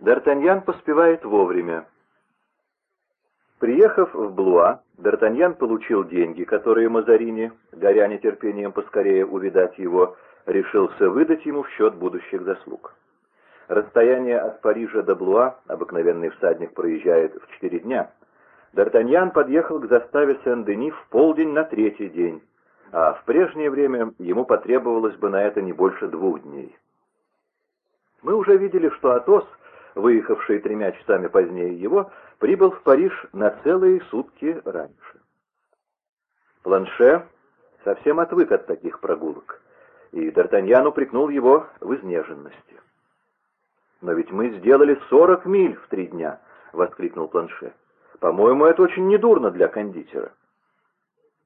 Д'Артаньян поспевает вовремя. Приехав в Блуа, Д'Артаньян получил деньги, которые Мазарини, горя нетерпением поскорее увидать его, решился выдать ему в счет будущих заслуг. Расстояние от Парижа до Блуа обыкновенный всадник проезжает в четыре дня. Д'Артаньян подъехал к заставе Сен-Дени в полдень на третий день, а в прежнее время ему потребовалось бы на это не больше двух дней. Мы уже видели, что Атос — выехавший тремя часами позднее его, прибыл в Париж на целые сутки раньше. Планше совсем отвык от таких прогулок, и Д'Артаньян упрекнул его в изнеженности. «Но ведь мы сделали сорок миль в три дня!» — воскликнул Планше. «По-моему, это очень недурно для кондитера».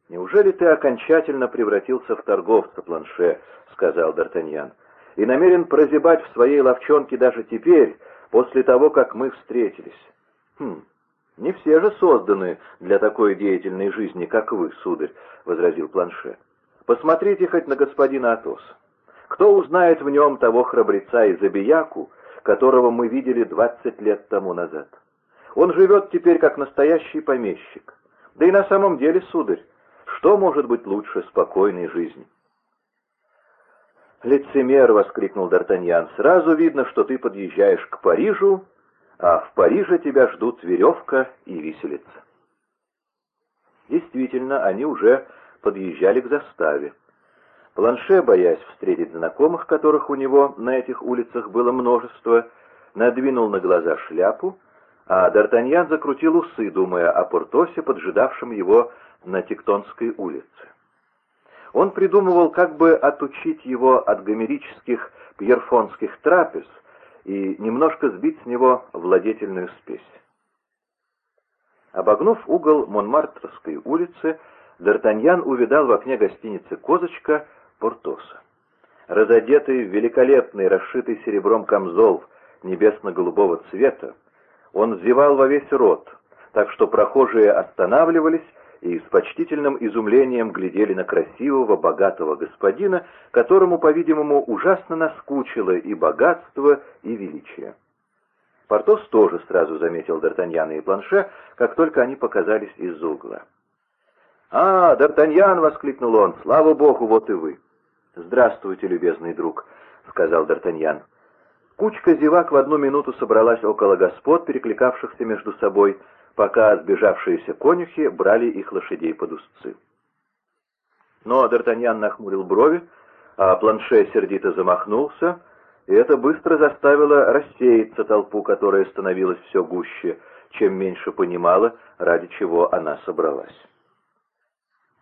«Неужели ты окончательно превратился в торговца, Планше?» — сказал Д'Артаньян. «И намерен прозябать в своей ловчонке даже теперь, после того, как мы встретились. Хм, не все же созданы для такой деятельной жизни, как вы, сударь, — возразил Планше. Посмотрите хоть на господина Атоса. Кто узнает в нем того храбреца и забияку, которого мы видели двадцать лет тому назад? Он живет теперь как настоящий помещик. Да и на самом деле, сударь, что может быть лучше спокойной жизни? «Лицемер!» — воскликнул Д'Артаньян. «Сразу видно, что ты подъезжаешь к Парижу, а в Париже тебя ждут веревка и виселица». Действительно, они уже подъезжали к заставе. Планше, боясь встретить знакомых, которых у него на этих улицах было множество, надвинул на глаза шляпу, а Д'Артаньян закрутил усы, думая о Портосе, поджидавшем его на Тектонской улице. Он придумывал, как бы отучить его от гомерических пьерфонских трапез и немножко сбить с него владетельную спесь. Обогнув угол Монмартрской улицы, Д'Артаньян увидал в окне гостиницы «Козочка» Портоса. Разодетый в великолепный, расшитый серебром камзол небесно-голубого цвета, он зевал во весь рот, так что прохожие останавливались и с почтительным изумлением глядели на красивого, богатого господина, которому, по-видимому, ужасно наскучило и богатство, и величие. Портос тоже сразу заметил Д'Артаньяна и Планше, как только они показались из-за угла. «А, Д'Артаньян!» — воскликнул он. «Слава богу, вот и вы!» «Здравствуйте, любезный друг!» — сказал Д'Артаньян. Кучка зевак в одну минуту собралась около господ, перекликавшихся между собой — пока сбежавшиеся конюхи брали их лошадей под узцы. Но Д'Артаньян нахмурил брови, а Планше сердито замахнулся, и это быстро заставило рассеяться толпу, которая становилась все гуще, чем меньше понимала, ради чего она собралась.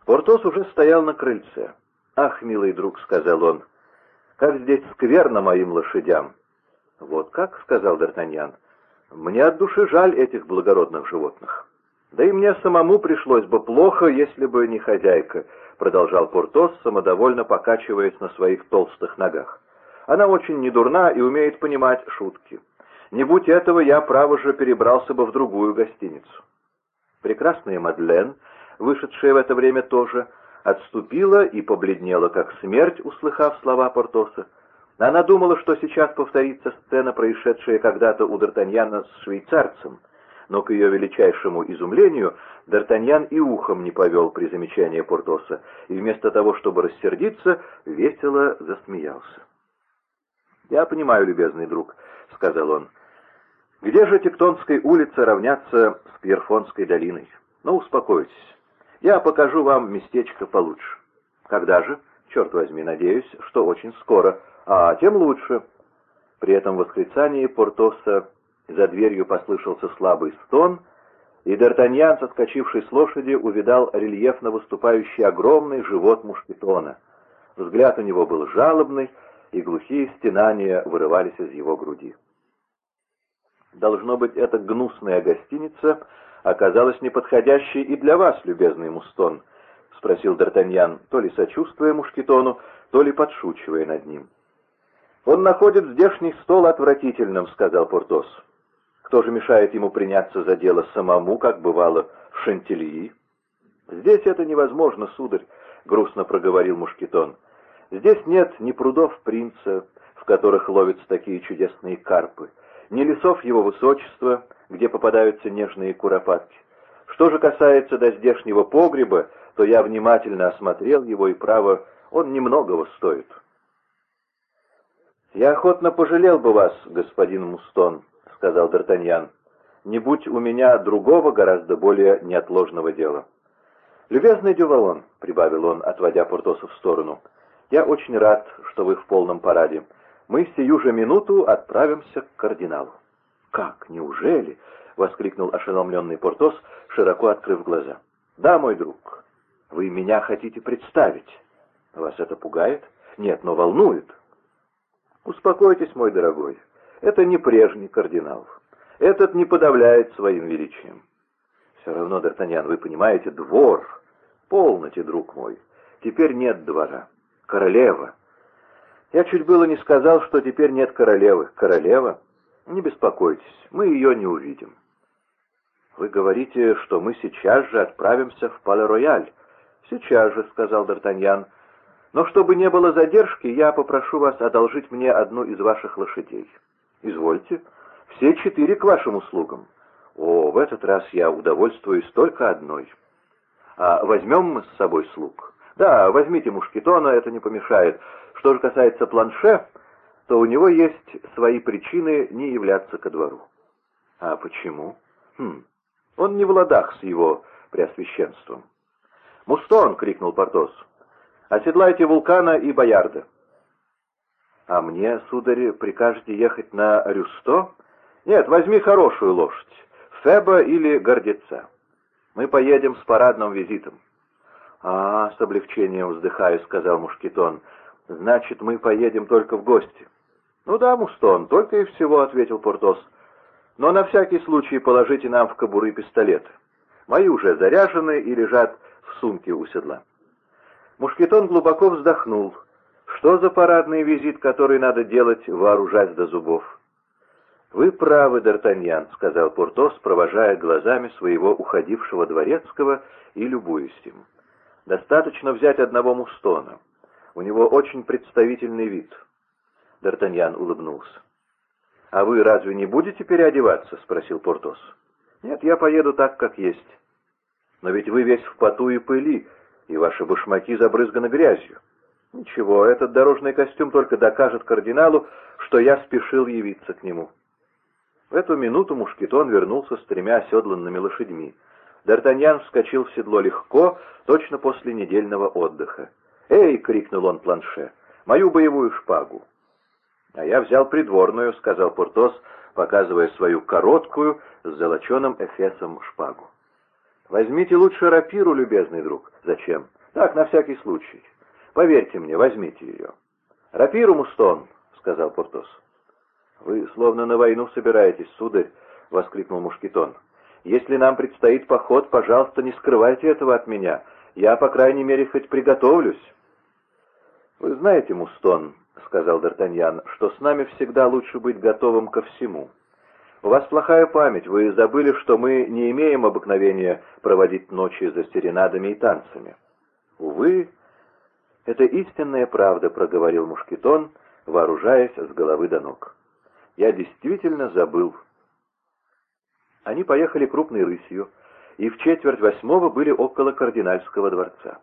Портос уже стоял на крыльце. «Ах, милый друг», — сказал он, — «как здесь скверно моим лошадям!» «Вот как?» — сказал Д'Артаньян. Мне от души жаль этих благородных животных. Да и мне самому пришлось бы плохо, если бы не хозяйка, продолжал Портос, самодовольно покачиваясь на своих толстых ногах. Она очень недурна и умеет понимать шутки. Не будь этого, я, право же, перебрался бы в другую гостиницу. Прекрасная Мадлен, вышедшая в это время тоже, отступила и побледнела, как смерть, услыхав слова Портоса. Она думала, что сейчас повторится сцена, происшедшая когда-то у Д'Артаньяна с швейцарцем, но к ее величайшему изумлению Д'Артаньян и ухом не повел при замечании Портоса, и вместо того, чтобы рассердиться, весело засмеялся. «Я понимаю, любезный друг», — сказал он. «Где же Тектонской улица равняться с Пьерфонской долиной? Ну, успокойтесь. Я покажу вам местечко получше. Когда же? Черт возьми, надеюсь, что очень скоро» а тем лучше. При этом восклицании Портоса за дверью послышался слабый стон, и Д'Артаньян, соскочивший с лошади, увидал рельефно выступающий огромный живот мушкетона. Взгляд у него был жалобный, и глухие стенания вырывались из его груди. «Должно быть, эта гнусная гостиница оказалась неподходящей и для вас, любезный Мустон», — спросил Д'Артаньян, то ли сочувствуя Мушкетону, то ли подшучивая над ним. «Он находит здешний стол отвратительным», — сказал Портос. «Кто же мешает ему приняться за дело самому, как бывало в Шантильи?» «Здесь это невозможно, сударь», — грустно проговорил Мушкетон. «Здесь нет ни прудов принца, в которых ловятся такие чудесные карпы, ни лесов его высочества, где попадаются нежные куропатки. Что же касается до здешнего погреба, то я внимательно осмотрел его, и, право, он немногого стоит. «Я охотно пожалел бы вас, господин Мустон», — сказал Д'Артаньян, — «не будь у меня другого, гораздо более неотложного дела». «Любезный Дювалон», — прибавил он, отводя Портоса в сторону, — «я очень рад, что вы в полном параде. Мы сию же минуту отправимся к кардиналу». «Как? Неужели?» — воскликнул ошеломленный Портос, широко открыв глаза. «Да, мой друг, вы меня хотите представить. Вас это пугает? Нет, но волнует». «Успокойтесь, мой дорогой, это не прежний кардинал. Этот не подавляет своим величием». «Все равно, Д'Артаньян, вы понимаете, двор...» «Полноте, друг мой, теперь нет двора. Королева». «Я чуть было не сказал, что теперь нет королевы. Королева? Не беспокойтесь, мы ее не увидим». «Вы говорите, что мы сейчас же отправимся в Пале-Рояль?» «Сейчас же», — сказал Д'Артаньян. «Но чтобы не было задержки, я попрошу вас одолжить мне одну из ваших лошадей». «Извольте. Все четыре к вашим услугам». «О, в этот раз я удовольствуюсь только одной». А возьмем мы с собой слуг? Да, возьмите мушкетона, это не помешает. Что же касается планше, то у него есть свои причины не являться ко двору. А почему? Хм, он не в ладах с его преосвященством. «Мустон!» — крикнул Портос. «Оседлайте вулкана и боярда». «А мне, сударь, прикажете ехать на Рюсто?» «Нет, возьми хорошую лошадь, Феба или Гордеца». Мы поедем с парадным визитом». «А, с облегчением вздыхаю», — сказал Мушкетон. «Значит, мы поедем только в гости». «Ну да, Мустон, только и всего», — ответил Портос. «Но на всякий случай положите нам в кобуры пистолеты. Мои уже заряжены и лежат в сумке у седла». Мушкетон глубоко вздохнул. «Что за парадный визит, который надо делать, вооружать до зубов?» «Вы правы, Д'Артаньян», — сказал Портос, провожая глазами своего уходившего дворецкого и любуясь им. «Достаточно взять одного мустона. У него очень представительный вид». Д'Артаньян улыбнулся. «А вы разве не будете переодеваться?» — спросил Портос. «Нет, я поеду так, как есть. Но ведь вы весь в поту и пыли, и ваши башмаки забрызганы грязью. Ничего, этот дорожный костюм только докажет кардиналу, что я спешил явиться к нему». В эту минуту Мушкетон вернулся с тремя оседланными лошадьми. Д'Артаньян вскочил в седло легко, точно после недельного отдыха. «Эй!» — крикнул он планше. «Мою боевую шпагу!» «А я взял придворную», — сказал Портос, показывая свою короткую с золоченым эфесом шпагу. «Возьмите лучше рапиру, любезный друг». «Зачем?» «Так, на всякий случай. Поверьте мне, возьмите ее». «Рапиру, Мустон», — сказал Портос. «Вы словно на войну собираетесь, сударь», — воскликнул Мушкетон. «Если нам предстоит поход, пожалуйста, не скрывайте этого от меня. Я, по крайней мере, хоть приготовлюсь». «Вы знаете, Мустон», — сказал Д'Артаньян, — «что с нами всегда лучше быть готовым ко всему. У вас плохая память, вы забыли, что мы не имеем обыкновения проводить ночи за серенадами и танцами». «Увы, это истинная правда», — проговорил Мушкетон, вооружаясь с головы до ног. Я действительно забыл. Они поехали крупной рысью, и в четверть восьмого были около кардинальского дворца.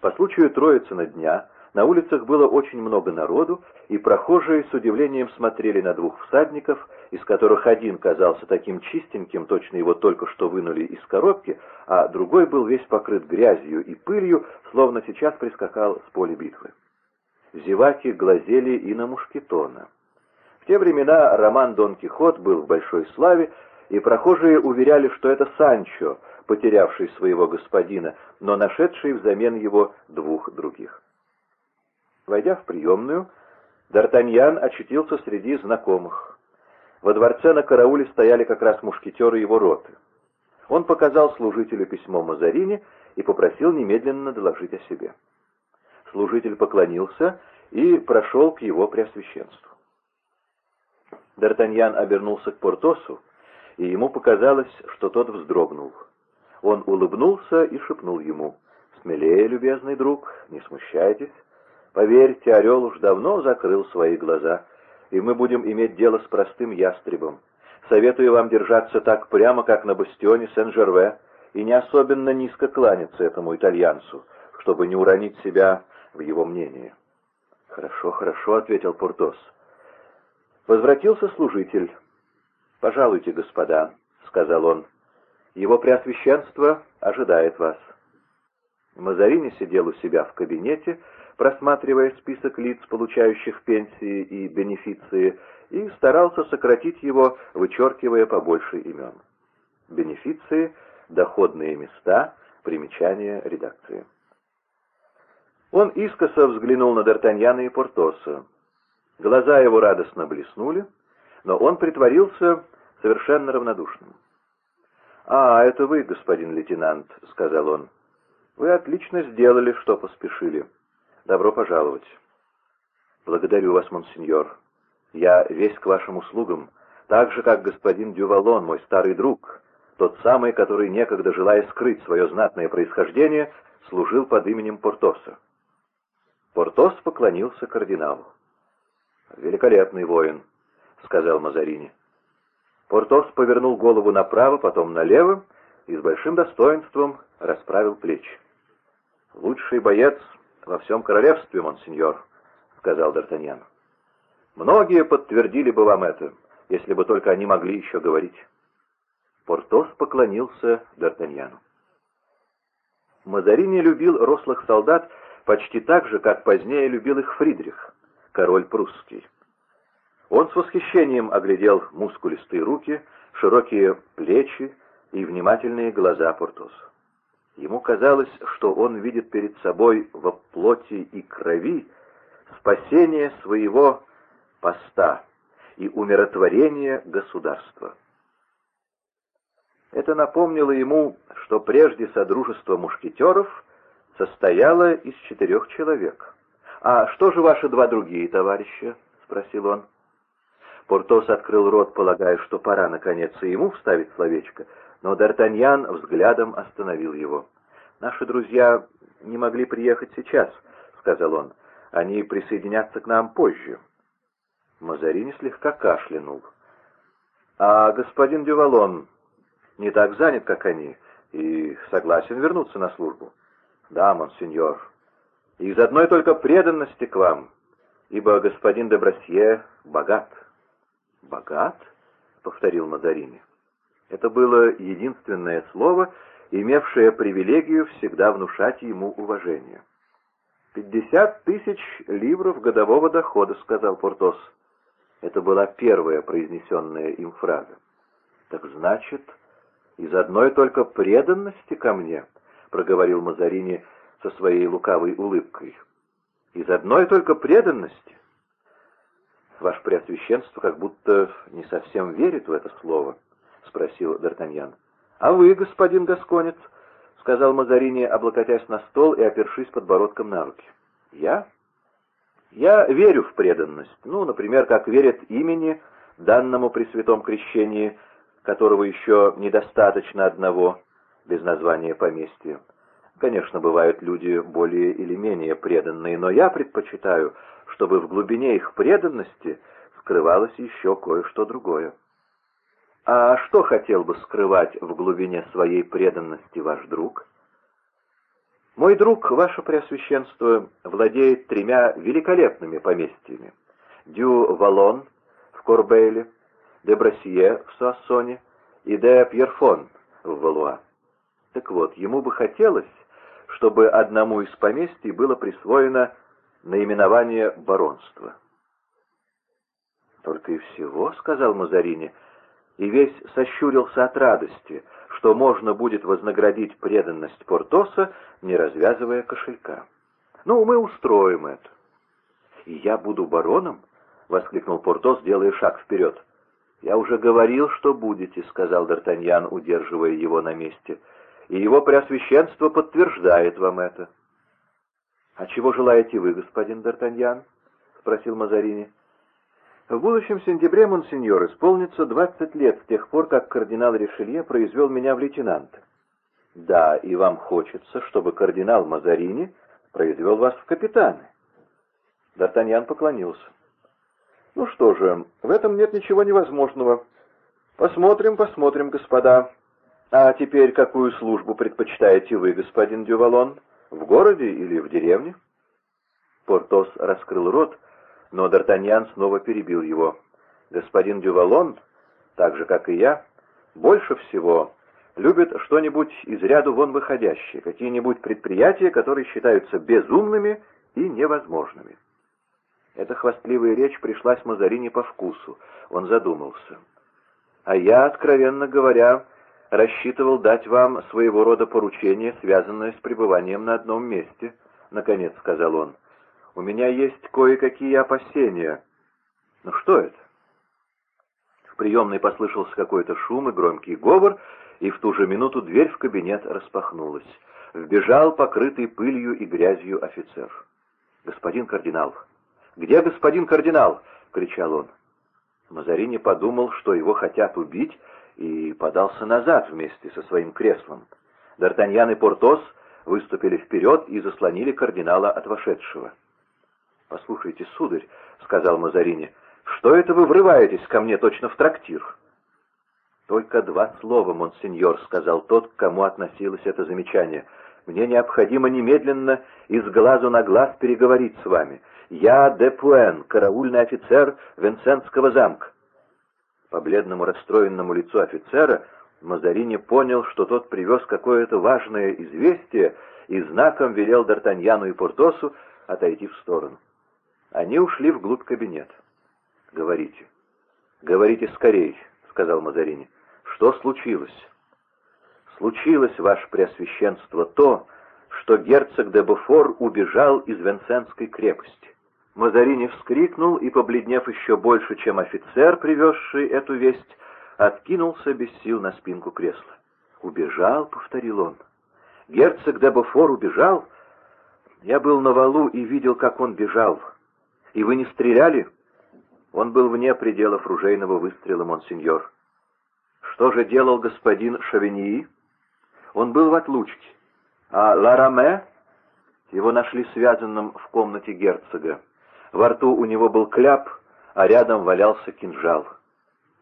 По случаю Троицына дня на улицах было очень много народу, и прохожие с удивлением смотрели на двух всадников, из которых один казался таким чистеньким, точно его только что вынули из коробки, а другой был весь покрыт грязью и пылью, словно сейчас прискакал с поля битвы. Зеваки глазели и на мушкетона. В те времена роман «Дон Кихот» был в большой славе, и прохожие уверяли, что это Санчо, потерявший своего господина, но нашедший взамен его двух других. Войдя в приемную, Д'Артаньян очутился среди знакомых. Во дворце на карауле стояли как раз мушкетеры его роты. Он показал служителю письмо Мазарини и попросил немедленно доложить о себе. Служитель поклонился и прошел к его преосвященству. Д'Артаньян обернулся к Портосу, и ему показалось, что тот вздрогнул. Он улыбнулся и шепнул ему, «Смелее, любезный друг, не смущайтесь. Поверьте, орел уж давно закрыл свои глаза. и мы будем иметь дело с простым ястребом. Советую вам держаться так прямо, как на бастионе Сен-Жерве, и не особенно низко кланяться этому итальянцу, чтобы не уронить себя в его мнении». «Хорошо, хорошо», — ответил Портос. Возвратился служитель. «Пожалуйте, господа», — сказал он. «Его преосвященство ожидает вас». Мазарини сидел у себя в кабинете, просматривая список лиц, получающих пенсии и бенефиции, и старался сократить его, вычеркивая побольше имен. Бенефиции, доходные места, примечания редакции. Он искоса взглянул на Д'Артаньяна и Портоса. Глаза его радостно блеснули, но он притворился совершенно равнодушным. «А, это вы, господин лейтенант», — сказал он. «Вы отлично сделали, что поспешили. Добро пожаловать». «Благодарю вас, монсеньор. Я весь к вашим услугам, так же, как господин Дювалон, мой старый друг, тот самый, который, некогда желая скрыть свое знатное происхождение, служил под именем Портоса». Портос поклонился кардиналу. «Великолепный воин», — сказал Мазарини. Портос повернул голову направо, потом налево и с большим достоинством расправил плечи. «Лучший боец во всем королевстве, монсеньор», — сказал Д'Артаньян. «Многие подтвердили бы вам это, если бы только они могли еще говорить». Портос поклонился Д'Артаньяну. Мазарини любил рослых солдат, почти так же, как позднее любил их Фридрих, король прусский. Он с восхищением оглядел мускулистые руки, широкие плечи и внимательные глаза Портоса. Ему казалось, что он видит перед собой во плоти и крови спасение своего поста и умиротворение государства. Это напомнило ему, что прежде Содружество мушкетеров состояла из четырех человек. «А что же ваши два другие товарища?» — спросил он. Портос открыл рот, полагая, что пора, наконец, и ему вставить словечко, но Д'Артаньян взглядом остановил его. «Наши друзья не могли приехать сейчас», — сказал он. «Они присоединятся к нам позже». Мазарини слегка кашлянул. «А господин Дювалон не так занят, как они, и согласен вернуться на службу». «Да, монсеньор, из одной только преданности к вам, ибо господин де Брасье богат». «Богат?» — повторил Мазарини. Это было единственное слово, имевшее привилегию всегда внушать ему уважение. «Пятьдесят тысяч ливров годового дохода», — сказал Портос. Это была первая произнесенная им фраза. «Так значит, из одной только преданности ко мне», проговорил Мазарини со своей лукавой улыбкой. «Из одной только преданности?» «Ваше Преосвященство как будто не совсем верит в это слово», — спросил Д'Артаньян. «А вы, господин Гасконец?» — сказал Мазарини, облокотясь на стол и опершись подбородком на руки. «Я? Я верю в преданность. Ну, например, как верят имени, данному при святом крещении, которого еще недостаточно одного, без названия поместья. Конечно, бывают люди более или менее преданные, но я предпочитаю, чтобы в глубине их преданности скрывалось еще кое-что другое. А что хотел бы скрывать в глубине своей преданности ваш друг? Мой друг, ваше Преосвященство, владеет тремя великолепными поместьями. Дю-Валон в Корбейле, де Брасье в Суассоне и де Пьерфон в Валуа. Так вот, ему бы хотелось, чтобы одному из поместий было присвоено наименование баронства. «Только и всего», — сказал Мазарини, и весь сощурился от радости, что можно будет вознаградить преданность Портоса, не развязывая кошелька. «Ну, мы устроим это». «И я буду бароном?» — воскликнул Портос, делая шаг вперед. «Я уже говорил, что будете», — сказал Д'Артаньян, удерживая его на месте и его преосвященство подтверждает вам это. — А чего желаете вы, господин Д'Артаньян? — спросил Мазарини. — В будущем сентябре, монсеньор, исполнится двадцать лет с тех пор, как кардинал Ришелье произвел меня в лейтенанта. — Да, и вам хочется, чтобы кардинал Мазарини произвел вас в капитаны. Д'Артаньян поклонился. «Ну что же, в этом нет ничего невозможного. Посмотрим, посмотрим, господа. А теперь какую службу предпочитаете вы, господин Дювалон? В городе или в деревне?» Портос раскрыл рот, но Д'Артаньян снова перебил его. «Господин Дювалон, так же, как и я, больше всего любит что-нибудь из ряду вон выходящее, какие-нибудь предприятия, которые считаются безумными и невозможными». Эта хвастливая речь пришлась Мазарине по вкусу. Он задумался. «А я, откровенно говоря, рассчитывал дать вам своего рода поручение, связанное с пребыванием на одном месте», — наконец сказал он. «У меня есть кое-какие опасения». «Ну что это?» В приемной послышался какой-то шум и громкий говор, и в ту же минуту дверь в кабинет распахнулась. Вбежал покрытый пылью и грязью офицер. «Господин кардинал!» «Где господин кардинал?» — кричал он. Мазарини подумал, что его хотят убить, и подался назад вместе со своим креслом. Д'Артаньян и Портос выступили вперед и заслонили кардинала от вошедшего. «Послушайте, сударь», — сказал Мазарини, — «что это вы врываетесь ко мне точно в трактир?» «Только два слова, монсеньор», — сказал тот, к кому относилось это замечание. «Мне необходимо немедленно из глазу на глаз переговорить с вами. «Я Депуэн, караульный офицер Венцентского замка». По бледному расстроенному лицу офицера Мазарини понял, что тот привез какое-то важное известие и знаком велел Д'Артаньяну и Портосу отойти в сторону. Они ушли вглубь кабинета. «Говорите, говорите скорей», — сказал Мазарини. «Что случилось?» «Случилось, ваше преосвященство, то, что герцог де Буфор убежал из Венценской крепости. Мазарини вскрикнул и, побледнев еще больше, чем офицер, привезший эту весть, откинулся без сил на спинку кресла. «Убежал», — повторил он. «Герцог де Бофор убежал? Я был на валу и видел, как он бежал. И вы не стреляли?» Он был вне пределов ружейного выстрела, монсеньор. «Что же делал господин Шавиньи?» «Он был в отлучке. А Лараме?» Его нашли связанным в комнате герцога. Во рту у него был кляп, а рядом валялся кинжал.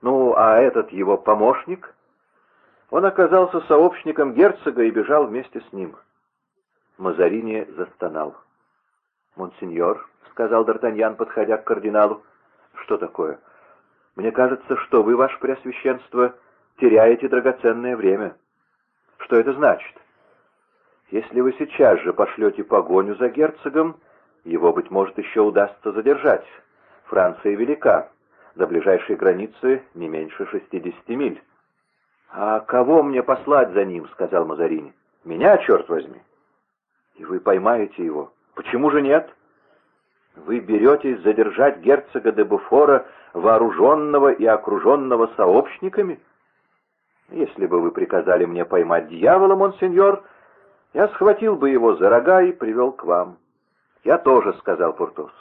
Ну, а этот его помощник? Он оказался сообщником герцога и бежал вместе с ним. Мазарини застонал. «Монсеньор», — сказал Д'Артаньян, подходя к кардиналу, — «что такое? Мне кажется, что вы, ваше преосвященство, теряете драгоценное время. Что это значит? Если вы сейчас же пошлете погоню за герцогом, его, быть может, еще удастся задержать. Франция велика. До ближайшей границы не меньше 60 миль. «А кого мне послать за ним?» — сказал Мазарини. «Меня, черт возьми!» «И вы поймаете его. Почему же нет?» «Вы беретесь задержать герцога де Буфора, вооруженного и окруженного сообщниками?» «Если бы вы приказали мне поймать дьявола, монсеньор, я схватил бы его за рога и привел к вам». «Я тоже», — сказал Портос.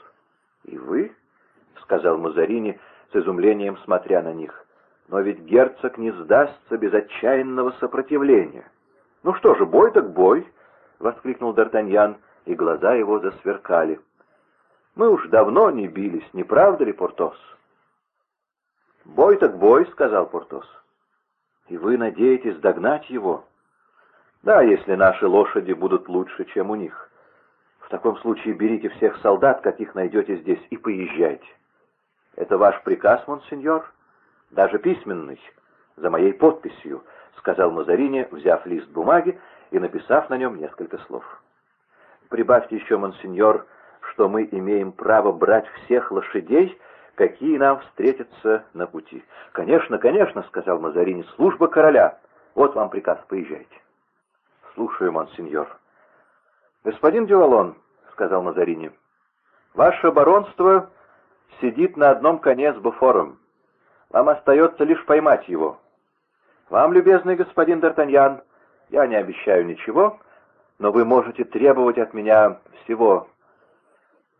«И вы?» — сказал Мазарини с изумлением, смотря на них. «Но ведь герцог не сдастся без отчаянного сопротивления». «Ну что же, бой так бой!» — воскликнул Д'Артаньян, и глаза его засверкали. «Мы уж давно не бились, не правда ли, Портос?» «Бой так бой», — сказал Портос. «И вы надеетесь догнать его?» «Да, если наши лошади будут лучше, чем у них». В таком случае берите всех солдат, каких найдете здесь, и поезжайте. Это ваш приказ, монсеньор? Даже письменный, за моей подписью, сказал Мазарини, взяв лист бумаги и написав на нем несколько слов. Прибавьте еще, монсеньор, что мы имеем право брать всех лошадей, какие нам встретятся на пути. «Конечно, конечно», — сказал Мазарини, — «служба короля. Вот вам приказ, поезжайте». «Слушаю, монсеньор». «Господин Дювалон», — сказал Мазарини, — «ваше баронство сидит на одном коне с Буфором. Вам остается лишь поймать его. Вам, любезный господин Д'Артаньян, я не обещаю ничего, но вы можете требовать от меня всего,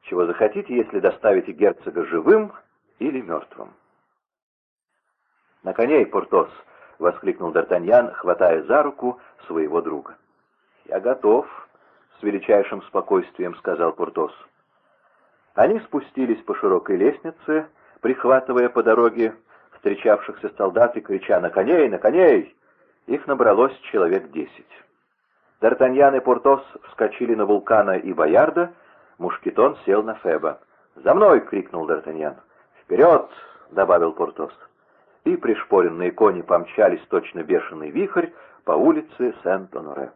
чего захотите, если доставите герцога живым или мертвым». «На коней, Портос!» — воскликнул Д'Артаньян, хватая за руку своего друга. «Я готов», — с величайшим спокойствием сказал Пуртос. Они спустились по широкой лестнице, прихватывая по дороге встречавшихся солдат и крича «На коней! На коней!» Их набралось человек десять. Д'Артаньян и Портос вскочили на Вулкана и Боярда, Мушкетон сел на Феба. «За мной!» — крикнул Д'Артаньян. «Вперед!» — добавил Портос. И пришпоренные кони помчались точно бешеный вихрь по улице Сент-Оноре.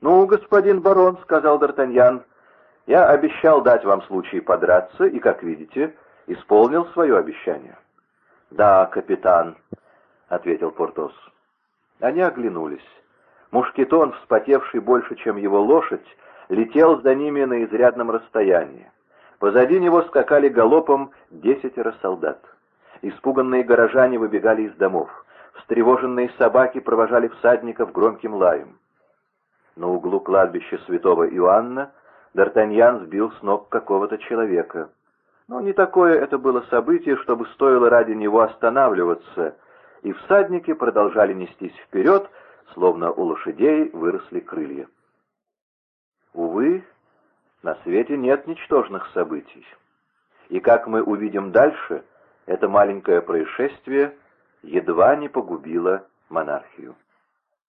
«Ну, господин барон», — сказал Д'Артаньян, — «я обещал дать вам случай подраться, и, как видите, исполнил свое обещание». «Да, капитан», — ответил Портос. Они оглянулись. Мушкетон, вспотевший больше, чем его лошадь, летел за ними на изрядном расстоянии. Позади него скакали галопом десятеро солдат. Испуганные горожане выбегали из домов. Встревоженные собаки провожали всадников громким лаем. На углу кладбища святого Иоанна Д'Артаньян сбил с ног какого-то человека. Но не такое это было событие, чтобы стоило ради него останавливаться, и всадники продолжали нестись вперед, словно у лошадей выросли крылья. Увы, на свете нет ничтожных событий. И как мы увидим дальше, это маленькое происшествие едва не погубило монархию.